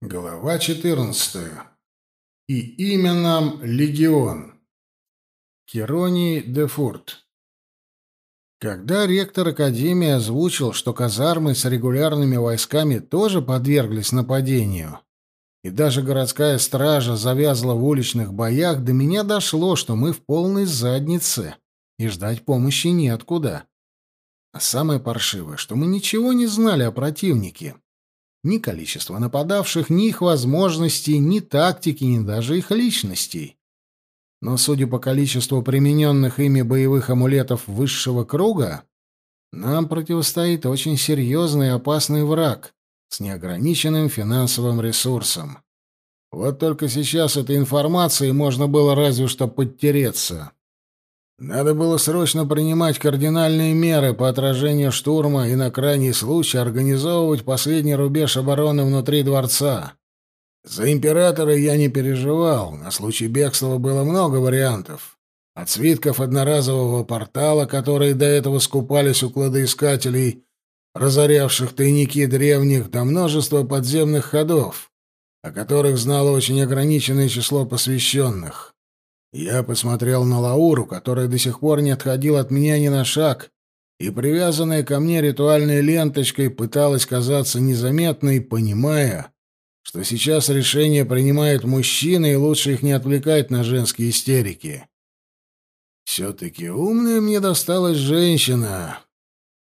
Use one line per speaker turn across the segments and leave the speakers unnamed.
Глава 14. И имя нам Легион. Кероний де Фурт. Когда ректор Академии озвучил, что казармы с регулярными войсками тоже подверглись нападению, и даже городская стража завязла в уличных боях, до меня дошло, что мы в полной заднице, и ждать помощи неоткуда. А самое паршивое, что мы ничего не знали о противнике. Ни количество нападавших, ни их возможностей, ни тактики, ни даже их личностей. Но, судя по количеству примененных ими боевых амулетов высшего круга, нам противостоит очень серьезный и опасный враг с неограниченным финансовым ресурсом. Вот только сейчас этой информацией можно было разве что подтереться. Надо было срочно принимать кардинальные меры по отражению штурма и на крайний случай организовывать последний рубеж обороны внутри дворца. За императора я не переживал, на случай бегства было много вариантов. От свитков одноразового портала, которые до этого скупались у кладоискателей, разорявших тайники древних, до множества подземных ходов, о которых знало очень ограниченное число посвященных. Я посмотрел на Лауру, которая до сих пор не отходила от меня ни на шаг, и, привязанная ко мне ритуальной ленточкой, пыталась казаться незаметной, понимая, что сейчас решение принимает мужчина, и лучше их не отвлекать на женские истерики. Все-таки умная мне досталась женщина.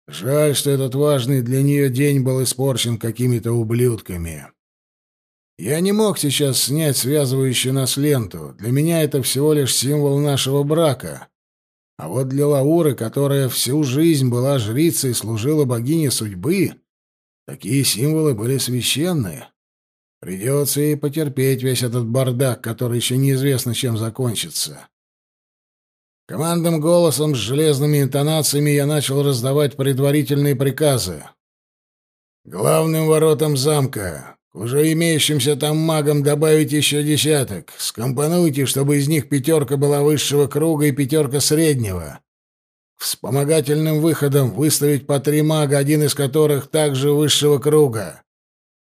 Жаль, что этот важный для нее день был испорчен какими-то ублюдками. Я не мог сейчас снять связывающую нас ленту. Для меня это всего лишь символ нашего брака. А вот для Лауры, которая всю жизнь была жрицей и служила богине судьбы, такие символы были священные. Придется ей потерпеть весь этот бардак, который еще неизвестно, чем закончится. Командным голосом с железными интонациями я начал раздавать предварительные приказы. Главным воротам замка уже имеющимся там магам добавить еще десяток. Скомпонуйте, чтобы из них пятерка была высшего круга и пятерка среднего. Вспомогательным выходом выставить по три мага, один из которых также высшего круга.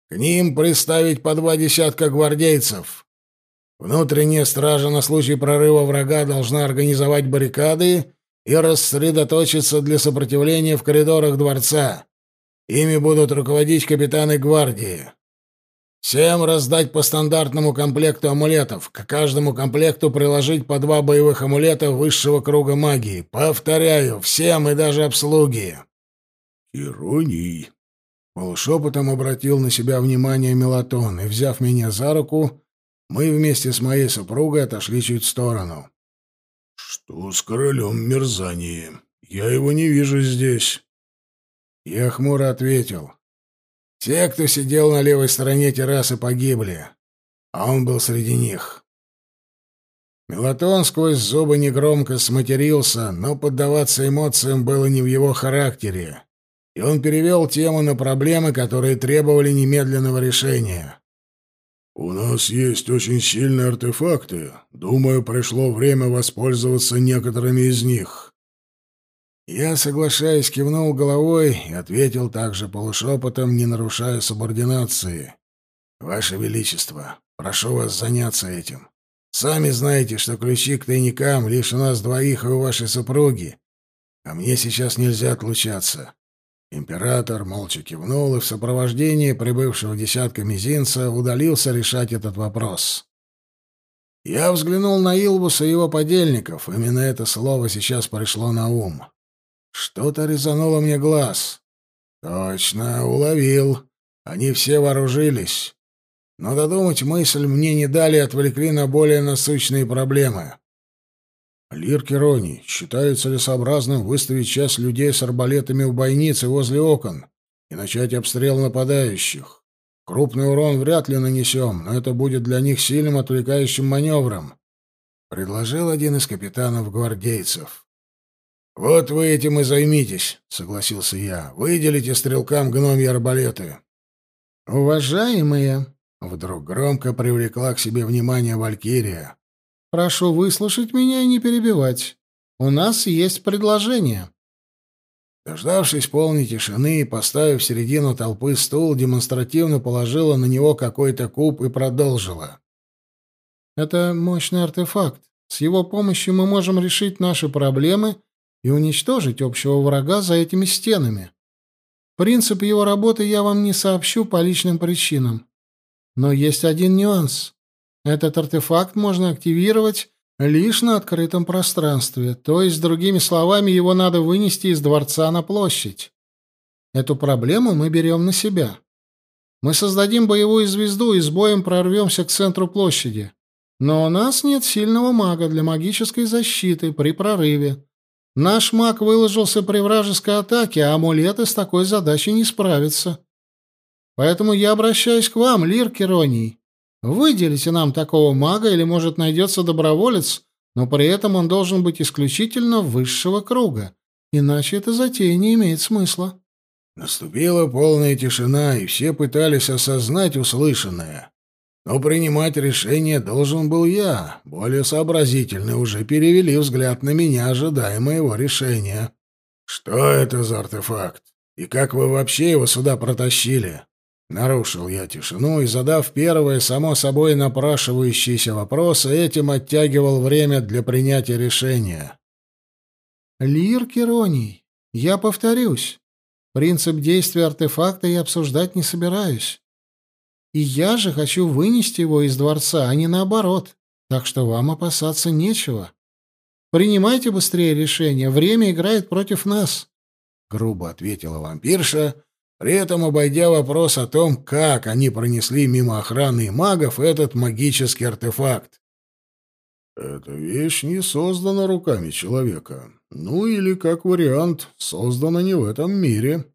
К ним приставить по два десятка гвардейцев. Внутренняя стража на случай прорыва врага должна организовать баррикады и рассредоточиться для сопротивления в коридорах дворца. Ими будут руководить капитаны гвардии. Всем раздать по стандартному комплекту амулетов. К каждому комплекту приложить по два боевых амулета высшего круга магии. Повторяю, всем и даже обслуги. Ироний. Полушепотом обратил на себя внимание Мелатон, и, взяв меня за руку, мы вместе с моей супругой отошли чуть в сторону. «Что с королем Мерзании? Я его не вижу здесь». Я хмуро ответил. Те, кто сидел на левой стороне террасы, погибли, а он был среди них. Мелатон сквозь зубы негромко сматерился, но поддаваться эмоциям было не в его характере, и он перевел тему на проблемы, которые требовали немедленного решения. «У нас есть очень сильные артефакты. Думаю, пришло время воспользоваться некоторыми из них. Я, соглашаясь, кивнул головой и ответил также полушепотом, не нарушая субординации. «Ваше Величество, прошу вас заняться этим. Сами знаете, что ключи к тайникам лишь у нас двоих и у вашей супруги, а мне сейчас нельзя отлучаться». Император молча кивнул и в сопровождении прибывшего десятка мизинца удалился решать этот вопрос. Я взглянул на Илбуса и его подельников. Именно это слово сейчас пришло на ум. Что-то резануло мне глаз. Точно, уловил. Они все вооружились. Но додумать мысль мне не дали и отвлекли на более насущные проблемы. Лир Керони, считает целесообразным выставить часть людей с арбалетами в бойнице возле окон и начать обстрел нападающих. Крупный урон вряд ли нанесем, но это будет для них сильным отвлекающим маневром, — предложил один из капитанов гвардейцев. «Вот вы этим и займитесь», — согласился я. «Выделите стрелкам гномьи арбалеты».
«Уважаемые», —
вдруг громко привлекла к себе внимание Валькирия.
«Прошу выслушать меня и не перебивать. У нас есть предложение».
Дождавшись полной тишины и поставив в середину толпы стул, демонстративно положила на него какой-то куб и продолжила. «Это мощный артефакт. С его помощью мы можем решить наши проблемы и уничтожить общего врага за этими стенами. Принцип его работы я вам не сообщу по личным причинам. Но есть один нюанс. Этот артефакт можно активировать лишь на открытом пространстве, то есть, другими словами, его надо вынести из дворца на площадь. Эту проблему мы берем на себя. Мы создадим боевую звезду и с боем прорвемся к центру площади. Но у нас нет сильного мага для магической защиты при прорыве. Наш маг выложился при вражеской атаке, а амулеты с такой задачей не справятся. Поэтому я обращаюсь к вам, Лир Кероний. Выделите нам такого мага, или, может, найдется доброволец, но при этом он должен быть исключительно высшего круга, иначе эта затея не имеет смысла».
Наступила полная тишина, и все пытались осознать услышанное. Но принимать решение должен был я. Более сообразительно уже перевели взгляд на меня, ожидая моего решения. «Что это за артефакт? И как вы вообще его сюда протащили?» Нарушил я тишину и, задав первые, само собой напрашивающиеся вопросы, этим оттягивал время для принятия решения.
«Лир Кероний, я повторюсь. Принцип действия артефакта я обсуждать не собираюсь. И я же хочу вынести его из дворца, а не наоборот, так что вам опасаться нечего. Принимайте быстрее решение, время играет против нас», — грубо ответила вампирша, — при этом обойдя вопрос о том, как они пронесли мимо охраны и магов этот магический артефакт.
«Эта вещь не создана руками человека. Ну или, как вариант, создана не в этом мире».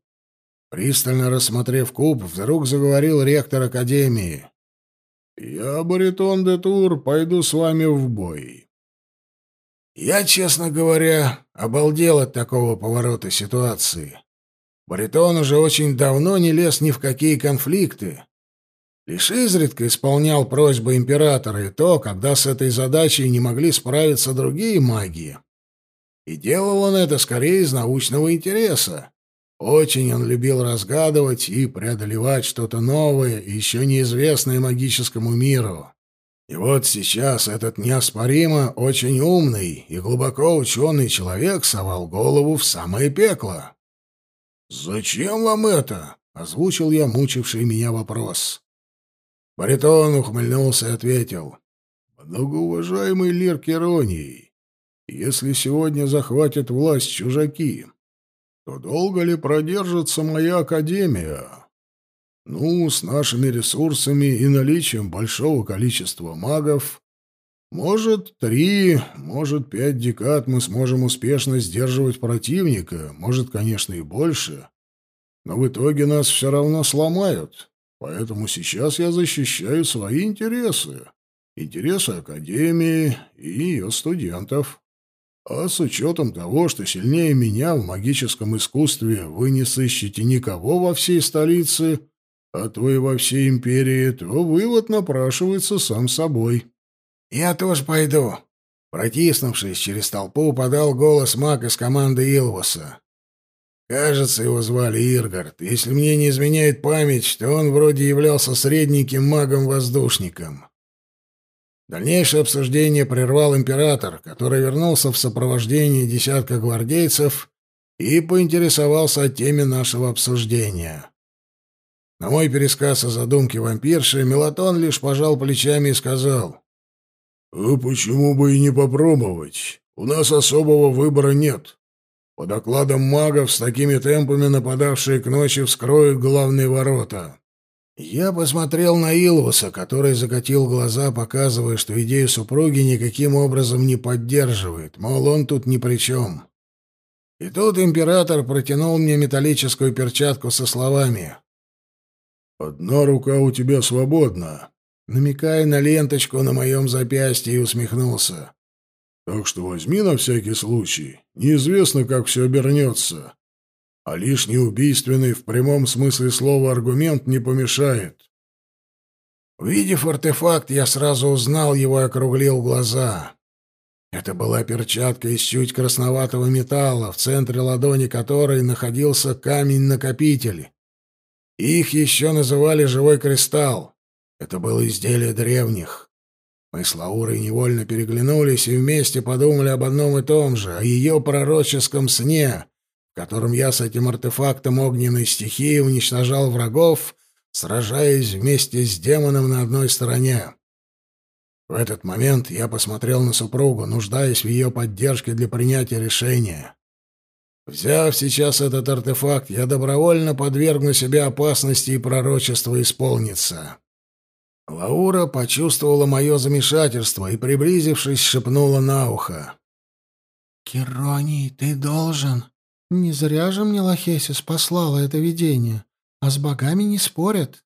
Пристально рассмотрев куб, вдруг заговорил ректор Академии.
«Я, Баритон де Тур, пойду с вами в бой».
Я, честно говоря, обалдел от такого поворота ситуации. Баритон уже очень давно не лез ни в какие конфликты. Лишь изредка исполнял просьбы императора и то, когда с этой задачей не могли справиться другие маги. И делал он это скорее из научного интереса. Очень он любил разгадывать и преодолевать что-то новое, еще неизвестное магическому миру. И вот сейчас этот неоспоримо очень умный и глубоко ученый человек совал голову в самое пекло. «Зачем вам это?» — озвучил я мучивший меня вопрос. Баритон ухмыльнулся и ответил. «Многоуважаемый Лир Кероний, если сегодня захватят власть чужаки, то долго ли продержится моя академия? Ну, с нашими ресурсами и наличием большого количества магов, может, три, может, пять декад мы сможем успешно сдерживать противника, может, конечно, и больше. Но в итоге нас все равно сломают. Поэтому сейчас я защищаю свои интересы. Интересы Академии и ее студентов. А с учетом того, что сильнее меня в магическом искусстве вы не сыщете никого во всей столице, а то и во всей империи, то вывод напрашивается сам собой. «Я тоже пойду». Протиснувшись через толпу, подал голос маг из команды Илвуса. Кажется, его звали Иргард. Если мне не изменяет память, то он вроде являлся средненьким магом-воздушником. Дальнейшее обсуждение прервал император, который вернулся в сопровождении десятка гвардейцев и поинтересовался о теме нашего обсуждения. На мой пересказ о задумке вампирши Мелатон лишь пожал плечами и сказал,
«А почему бы и не попробовать? У нас особого выбора нет. По докладам магов, с такими темпами нападавшие к ночи вскроют главные ворота».
Я посмотрел на Илвуса, который закатил глаза, показывая, что идею супруги никаким образом не поддерживает, мол, он тут ни при чем. И тут император протянул мне металлическую перчатку со словами.
«Одна рука у тебя свободна
намекая на ленточку на моем запястье, и усмехнулся.
«Так что возьми на всякий случай. Неизвестно, как все обернется. А лишний убийственный в прямом смысле слова аргумент не помешает».
Увидев артефакт, я сразу узнал его и округлил глаза.
Это была перчатка из чуть красноватого металла, в центре ладони которой находился камень-накопитель. Их еще называли «живой кристалл». Это было изделие древних. Мы с Лаурой невольно переглянулись и вместе подумали об одном и том же, о ее пророческом сне, котором я с этим артефактом огненной стихии уничтожал врагов, сражаясь вместе с демоном на одной стороне. В этот момент я посмотрел на супругу, нуждаясь в ее поддержке для принятия решения. Взяв сейчас этот артефакт, я добровольно подвергну себя опасности и пророчество исполнится. Лаура почувствовала мое замешательство и, приблизившись, шепнула на ухо.
«Кероний, ты должен. Не зря же мне Лохесис послала это видение, а с богами не спорят».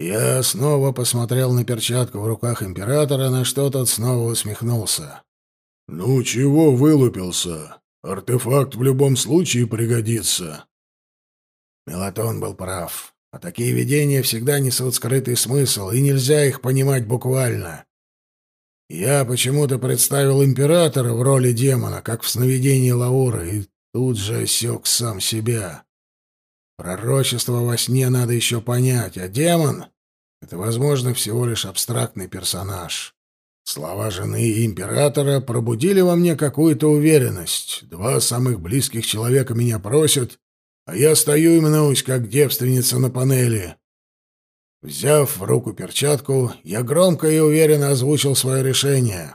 Я снова посмотрел на перчатку в руках императора, на что тот снова усмехнулся. «Ну чего вылупился? Артефакт в любом случае пригодится». Мелатон был прав. А такие видения всегда несут скрытый смысл, и нельзя их понимать буквально. Я почему-то представил императора в роли демона, как в сновидении Лауры, и тут же осек сам себя. Пророчество во сне надо еще понять, а демон — это, возможно, всего лишь абстрактный персонаж. Слова жены и императора пробудили во мне какую-то уверенность. Два самых близких человека меня просят, а я стою и мнусь, как девственница на панели. Взяв в руку перчатку, я громко и уверенно озвучил свое решение.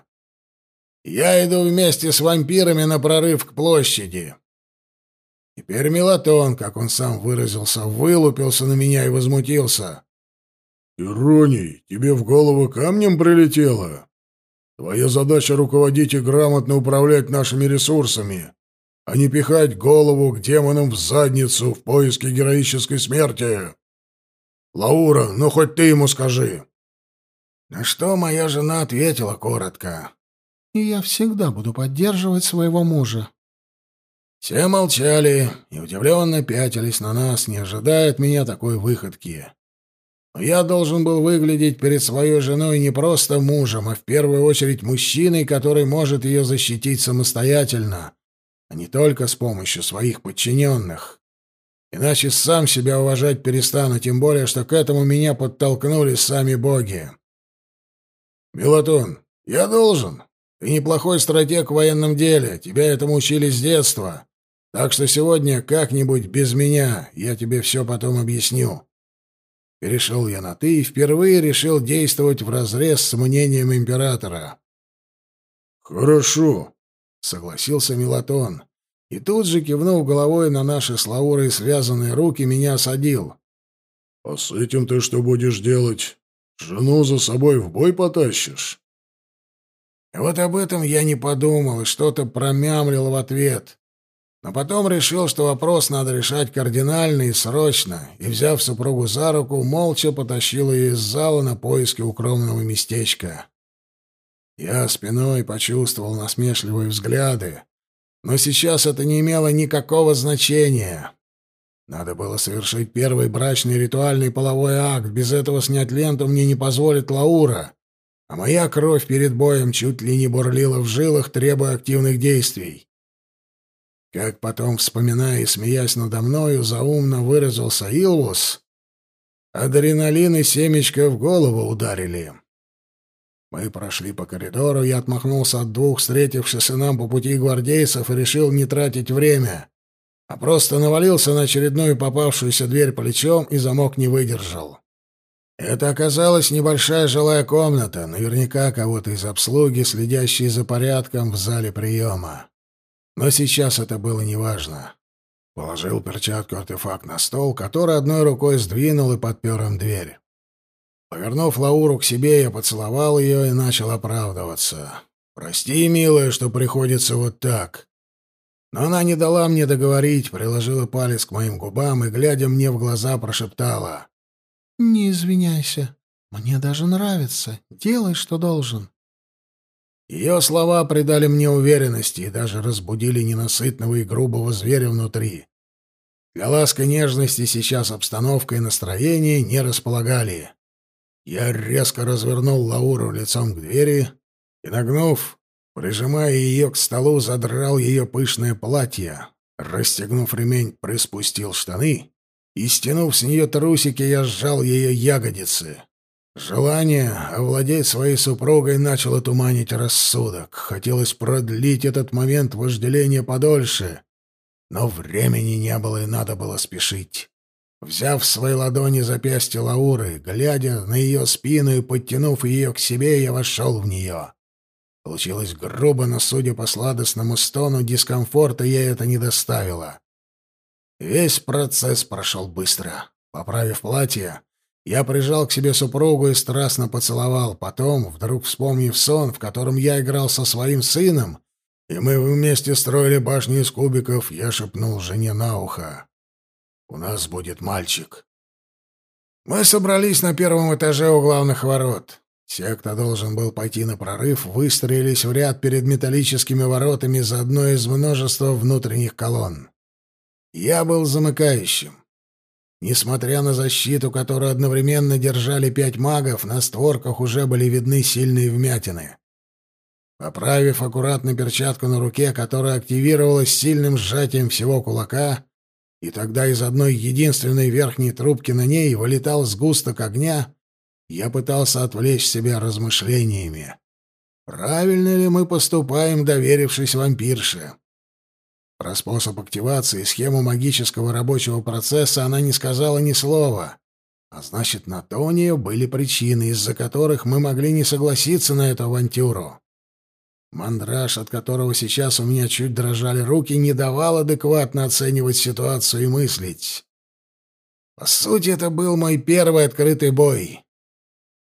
Я иду вместе с вампирами на прорыв к площади. Теперь Мелатон, как он сам выразился, вылупился на меня и возмутился. «Ироний, тебе в голову камнем прилетело? Твоя задача — руководить и грамотно управлять нашими ресурсами а не пихать голову к демонам в задницу в поиске героической смерти. Лаура, ну хоть ты ему скажи. На что моя жена ответила коротко.
И я всегда буду поддерживать своего мужа.
Все молчали и удивленно пятились на нас, не ожидая от меня такой выходки. Но я должен был выглядеть перед своей женой не просто мужем, а в первую очередь мужчиной, который может ее защитить самостоятельно, а не только с помощью своих подчиненных. Иначе сам себя уважать перестану, тем более, что к этому меня подтолкнули сами боги. Мелатон, я должен. Ты неплохой стратег в военном деле, тебя этому учили с детства. Так что сегодня как-нибудь без меня, я тебе все потом объясню. Перешел я на «ты» и впервые решил действовать вразрез с мнением императора. «Хорошо», согласился Мелатон. И тут же, кивнув головой на наши с Лаурой связанные руки, меня осадил. «А с этим ты что будешь делать? Жену за собой в бой потащишь?» Вот об этом я не подумал и что-то промямлил в ответ. Но потом решил, что вопрос надо решать кардинально и срочно, и, взяв супругу за руку, молча потащил ее из зала на поиски укромного местечка. Я спиной почувствовал насмешливые взгляды, но сейчас это не имело никакого значения. Надо было совершить первый брачный ритуальный половой акт, без этого снять ленту мне не позволит Лаура, а моя кровь перед боем чуть ли не бурлила в жилах, требуя активных действий. Как потом, вспоминая и смеясь надо мною, заумно выразился Илвус, адреналин и семечко в голову ударили. Мы прошли по коридору, я отмахнулся от двух встретившихся нам по пути гвардейцев и решил не тратить время, а просто навалился на очередную попавшуюся дверь плечом и замок не выдержал. Это оказалась небольшая жилая комната, наверняка кого-то из обслуги, следящей за порядком в зале приема. Но сейчас это было неважно. Положил перчатку-артефакт на стол, который одной рукой сдвинул и подпер им дверь. Повернув Лауру к себе, я поцеловал ее и начал оправдываться. «Прости, милая, что приходится вот так». Но она не дала мне договорить, приложила палец к моим губам и, глядя мне в глаза, прошептала.
«Не извиняйся. Мне даже нравится. Делай, что должен».
Ее слова придали мне уверенности и даже разбудили ненасытного и грубого зверя внутри. Для ласка нежности сейчас обстановка и настроение не располагали. Я резко развернул Лауру лицом к двери и, нагнув, Прижимая ее к столу, задрал ее пышное платье. Расстегнув ремень, приспустил штаны и, стянув с нее трусики, я сжал ее ягодицы. Желание овладеть своей супругой начало туманить рассудок. Хотелось продлить этот момент вожделения подольше, но времени не было и надо было спешить. Взяв в свои ладони запястье Лауры, глядя на ее спину и подтянув ее к себе, я вошел в нее. Получилось грубо, но, судя по сладостному стону, дискомфорта ей это не доставило. Весь процесс прошел быстро. Поправив платье, я прижал к себе супругу и страстно поцеловал. Потом, вдруг вспомнив сон, в котором я играл со своим сыном, и мы вместе строили башню из кубиков, я шепнул жене на ухо. «У нас будет мальчик». Мы собрались на первом этаже у главных ворот. Все, кто должен был пойти на прорыв, выстроились в ряд перед металлическими воротами за одной из множества внутренних колонн. Я был замыкающим. Несмотря на защиту, которую одновременно держали пять магов, на створках уже были видны сильные вмятины. Поправив аккуратно перчатку на руке, которая активировалась сильным сжатием всего кулака, и тогда из одной единственной верхней трубки на ней вылетал сгусток огня, я пытался отвлечь себя размышлениями. Правильно ли мы поступаем, доверившись вампирше? Про способ активации и схему магического рабочего процесса она не сказала ни слова. А значит, на то у нее были причины, из-за которых мы могли не согласиться на эту авантюру. Мандраж, от которого сейчас у меня чуть дрожали руки, не давал адекватно оценивать ситуацию и мыслить. По сути, это был мой первый открытый бой.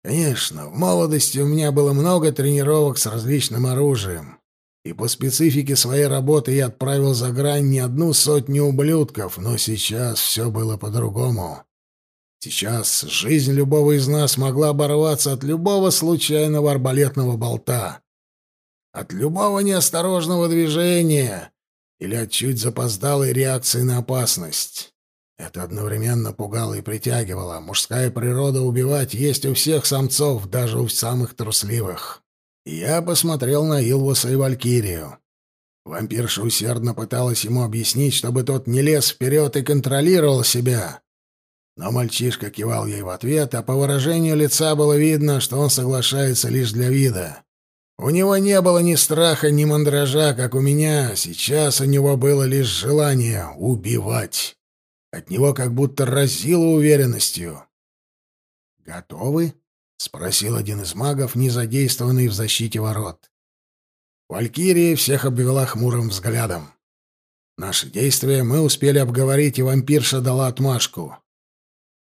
Конечно, в молодости у меня было много тренировок с различным оружием и по специфике своей работы я отправил за грань не одну сотню ублюдков, но сейчас все было по-другому. Сейчас жизнь любого из нас могла оборваться от любого случайного арбалетного болта, от любого неосторожного движения или от чуть запоздалой реакции на опасность. Это одновременно пугало и притягивало. Мужская природа убивать есть у всех самцов, даже у самых трусливых. Я посмотрел на Илвуса и Валькирию. Вампирша усердно пыталась ему объяснить, чтобы тот не лез вперед и контролировал себя. Но мальчишка кивал ей в ответ, а по выражению лица было видно, что он соглашается лишь для вида. У него не было ни страха, ни мандража, как у меня. Сейчас у него было лишь желание убивать. От него как будто разило уверенностью. «Готовы?» — спросил один из магов, не задействованный в защите ворот. Валькирия всех обвела хмурым взглядом. Наши действия мы успели обговорить, и вампирша дала отмашку.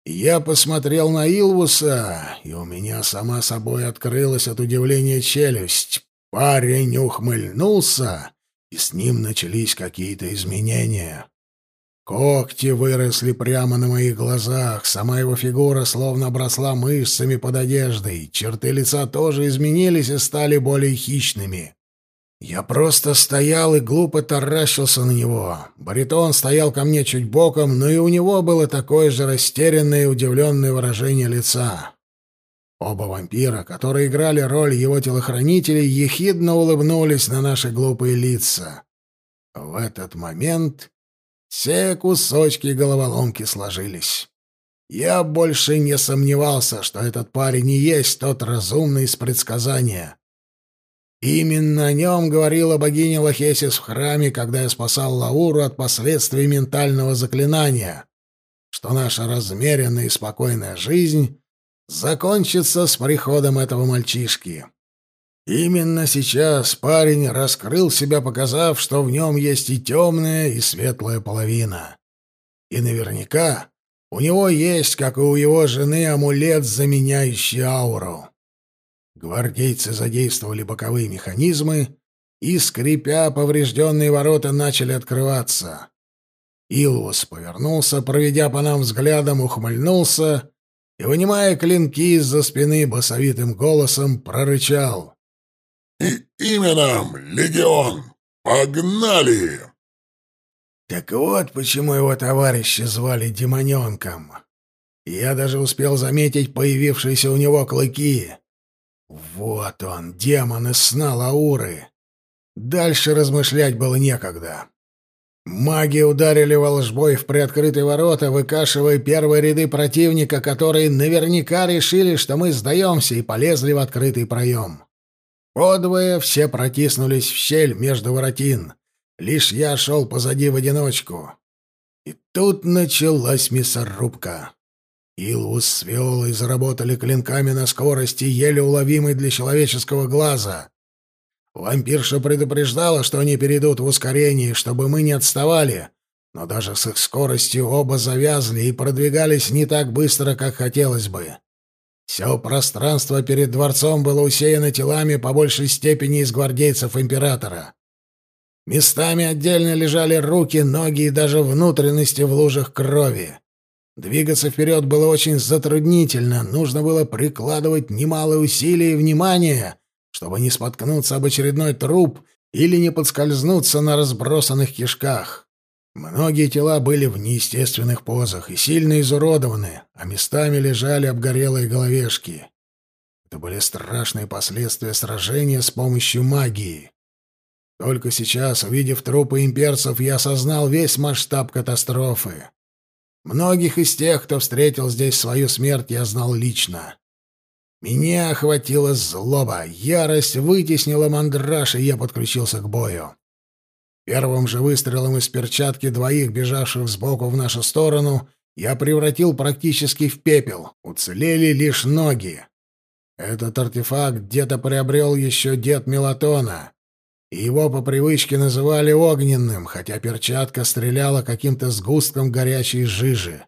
Я посмотрел на Илвуса, и у меня сама собой открылась от удивления челюсть. Парень ухмыльнулся, и с ним начались какие-то изменения. Когти выросли прямо на моих глазах, сама его фигура словно обросла мышцами под одеждой, черты лица тоже изменились и стали более хищными. Я просто стоял и глупо таращился на него. Баритон стоял ко мне чуть боком, но и у него было такое же растерянное и удивленное выражение лица. Оба вампира, которые играли роль его телохранителей, ехидно улыбнулись на наши глупые лица. В этот момент все кусочки головоломки сложились. Я больше не сомневался, что этот парень и есть тот разумный из предсказания. Именно о нем говорила богиня Лохесис в храме, когда я спасал Лауру от последствий ментального заклинания, что наша размеренная и спокойная жизнь закончится с приходом этого мальчишки. Именно сейчас парень раскрыл себя, показав, что в нем есть и темная, и светлая половина. И наверняка у него есть, как и у его жены, амулет, заменяющий ауру. Гвардейцы задействовали боковые механизмы, и, скрипя, поврежденные ворота начали открываться. Илвус повернулся, проведя по нам взглядом, ухмыльнулся и, вынимая клинки из-за спины, басовитым голосом прорычал —
и именем Легион. Погнали!»
Так вот, почему его товарища звали Демоненком. Я даже успел заметить появившиеся у него клыки. Вот он, демон из сна Лауры. Дальше размышлять было некогда. Маги ударили волжбой в приоткрытые ворота, выкашивая первые ряды противника, которые наверняка решили, что мы сдаемся, и полезли в открытый проем. Подвое все протиснулись в щель между воротин. Лишь я шел позади в одиночку. И тут началась мясорубка. Илвус с Виолой заработали клинками на скорости, еле уловимой для человеческого глаза. Вампирша предупреждала, что они перейдут в ускорение, чтобы мы не отставали, но даже с их скоростью оба завязли и продвигались не так быстро, как хотелось бы. Все пространство перед дворцом было усеяно телами по большей степени из гвардейцев императора. Местами отдельно лежали руки, ноги и даже внутренности в лужах крови. Двигаться вперед было очень затруднительно, нужно было прикладывать немалые усилия и внимание, чтобы не споткнуться об очередной труп или не подскользнуться на разбросанных кишках. Многие тела были в неестественных позах и сильно изуродованы, а местами лежали обгорелые головешки. Это были страшные последствия сражения с помощью магии. Только сейчас, увидев трупы имперцев, я осознал весь масштаб катастрофы. Многих из тех, кто встретил здесь свою смерть, я знал лично. Меня охватила злоба, ярость вытеснила мандраж, и я подключился к бою. Первым же выстрелом из перчатки двоих, бежавших сбоку в нашу сторону, я превратил практически в пепел. Уцелели лишь ноги. Этот артефакт где-то приобрел еще дед Мелатона, и его по привычке называли огненным, хотя перчатка стреляла каким-то сгустком горячей жижи.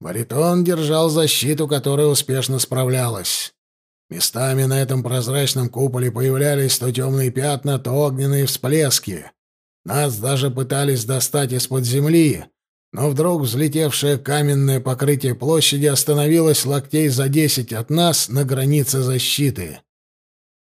Баритон держал защиту, которая успешно справлялась. Местами на этом прозрачном куполе появлялись то темные пятна, то огненные всплески. Нас даже пытались достать из-под земли, но вдруг взлетевшее каменное покрытие площади остановилось локтей за десять от нас на границе защиты.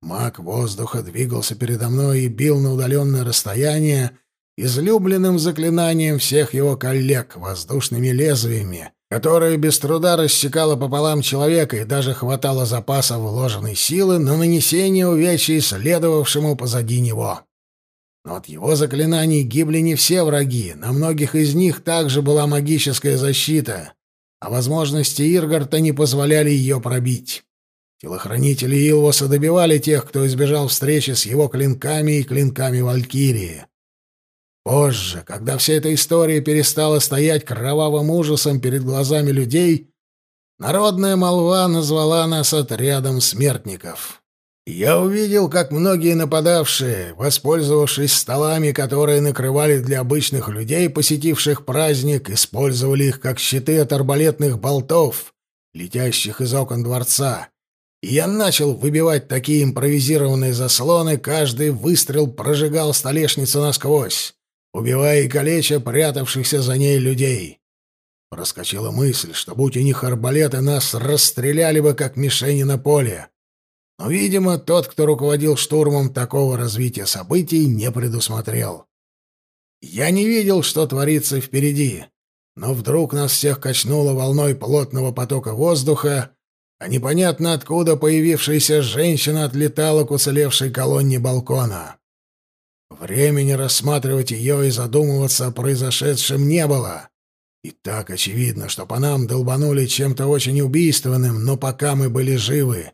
Маг воздуха двигался передо мной и бил на удаленное расстояние излюбленным заклинанием всех его коллег воздушными лезвиями, которая без труда рассекала пополам человека и даже хватало запаса вложенной силы на нанесение увечий следовавшему позади него. Но от его заклинаний гибли не все враги, на многих из них также была магическая защита, а возможности Иргарта не позволяли ее пробить. Телохранители Илвоса добивали тех, кто избежал встречи с его клинками и клинками Валькирии. Позже, когда вся эта история перестала стоять кровавым ужасом перед глазами людей, народная молва назвала нас отрядом смертников. Я увидел, как многие нападавшие, воспользовавшись столами, которые накрывали для обычных людей, посетивших праздник, использовали их как щиты от арбалетных болтов, летящих из окон дворца. И я начал выбивать такие импровизированные заслоны, каждый выстрел прожигал столешницу насквозь убивая и калеча прятавшихся за ней людей. Проскочила мысль, что будь у них арбалеты, нас расстреляли бы как мишени на поле. Но, видимо, тот, кто руководил штурмом такого развития событий, не предусмотрел. Я не видел, что творится впереди, но вдруг нас всех качнуло волной плотного потока воздуха, а непонятно откуда появившаяся женщина отлетала к уцелевшей колонне балкона. Времени рассматривать ее и задумываться о произошедшем не было. И так очевидно, что по нам долбанули чем-то очень убийственным, но пока мы были живы.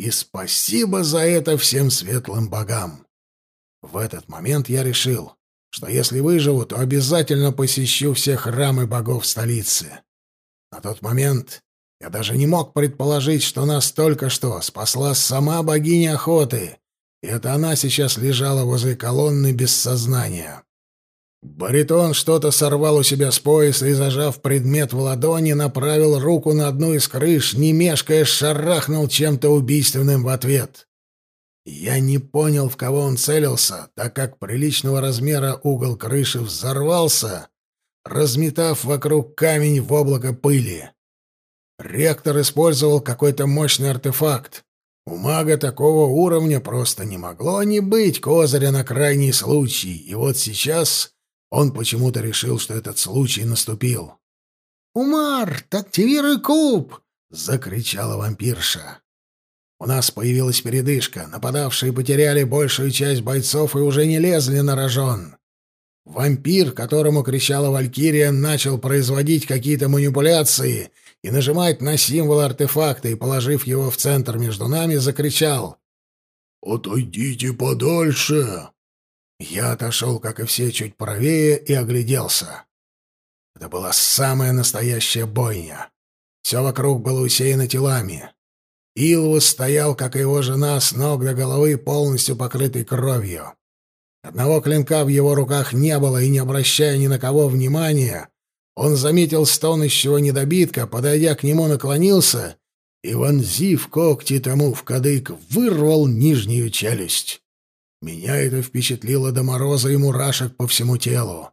И спасибо за это всем светлым богам. В этот момент я решил, что если выживу, то обязательно посещу все храмы богов столицы. На тот момент я даже не мог предположить, что нас только что спасла сама богиня охоты, и это она сейчас лежала возле колонны без сознания. Баритон что-то сорвал у себя с пояса и, зажав предмет в ладони, направил руку на одну из крыш, не мешкая, шарахнул чем-то убийственным в ответ. Я не понял, в кого он целился, так как приличного размера угол крыши взорвался, разметав вокруг камень в облако пыли. Ректор использовал какой-то мощный артефакт, у мага такого уровня просто не могло не быть козыря на крайний случай, и вот сейчас он почему-то решил, что этот случай наступил.
«Умар, активируй куб!»
— закричала вампирша. У нас появилась передышка, нападавшие потеряли большую часть бойцов и уже не лезли на рожон. Вампир, которому кричала Валькирия, начал производить какие-то манипуляции и нажимать на символ артефакта, и, положив его в центр между нами, закричал «Отойдите подальше!» Я отошел, как и все, чуть правее и огляделся. Это была самая настоящая бойня. Все вокруг было усеяно телами. Илвус стоял, как и его жена, с ног до головы, полностью покрытый кровью. Одного клинка в его руках не было, и, не обращая ни на кого внимания, он заметил стонущего недобитка, подойдя к нему, наклонился и, вонзив когти тому в кадык, вырвал нижнюю челюсть. Меня это впечатлило до мороза и мурашек по всему телу.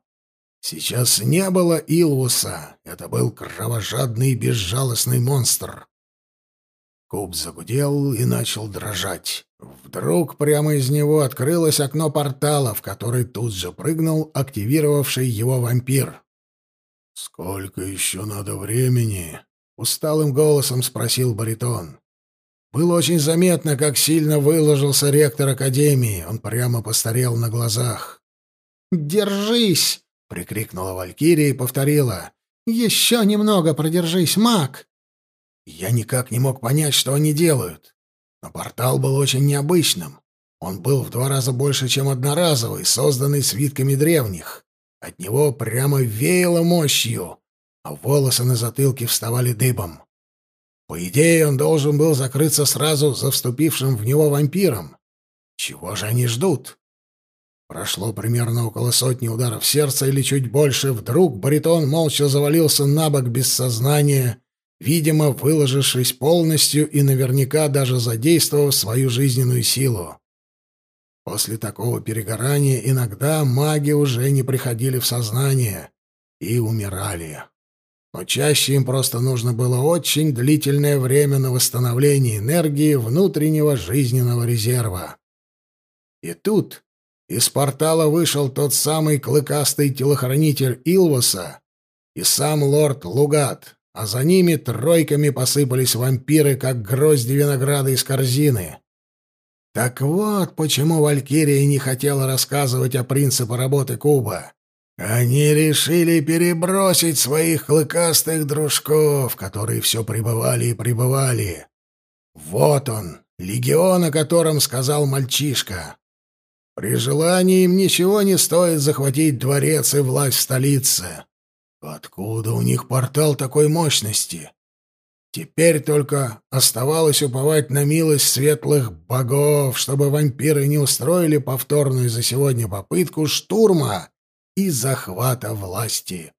Сейчас не было Илвуса, это был кровожадный и безжалостный монстр. Куб загудел и начал дрожать. Вдруг прямо из него открылось окно портала, в который тут же прыгнул активировавший его вампир. «Сколько еще надо времени?» — усталым голосом спросил баритон. Было очень заметно, как сильно выложился ректор Академии. Он прямо постарел на глазах.
«Держись!» — прикрикнула Валькирия и повторила. «Еще немного продержись, маг!»
Я никак не мог понять, что они делают. Но портал был очень необычным. Он был в два раза больше, чем одноразовый, созданный свитками древних. От него прямо веяло мощью, а волосы на затылке вставали дыбом. По идее, он должен был закрыться сразу за вступившим в него вампиром. Чего же они ждут? Прошло примерно около сотни ударов сердца или чуть больше. Вдруг баритон молча завалился на бок без сознания видимо, выложившись полностью и наверняка даже задействовав свою жизненную силу. После такого перегорания иногда маги уже не приходили в сознание и умирали. Но чаще им просто нужно было очень длительное время на восстановление энергии внутреннего жизненного резерва. И тут из портала вышел тот самый клыкастый телохранитель Илвоса и сам лорд Лугат, а за ними тройками посыпались вампиры, как грозди винограда из корзины. Так вот, почему Валькирия не хотела рассказывать о принципе работы куба. Они решили перебросить своих клыкастых дружков, которые все пребывали и пребывали. Вот он, легион, о котором сказал мальчишка. При желании им ничего не стоит захватить дворец и власть в столице. Откуда у них портал такой мощности? Теперь только оставалось уповать на милость светлых богов, чтобы вампиры не устроили повторную за сегодня попытку штурма и захвата власти.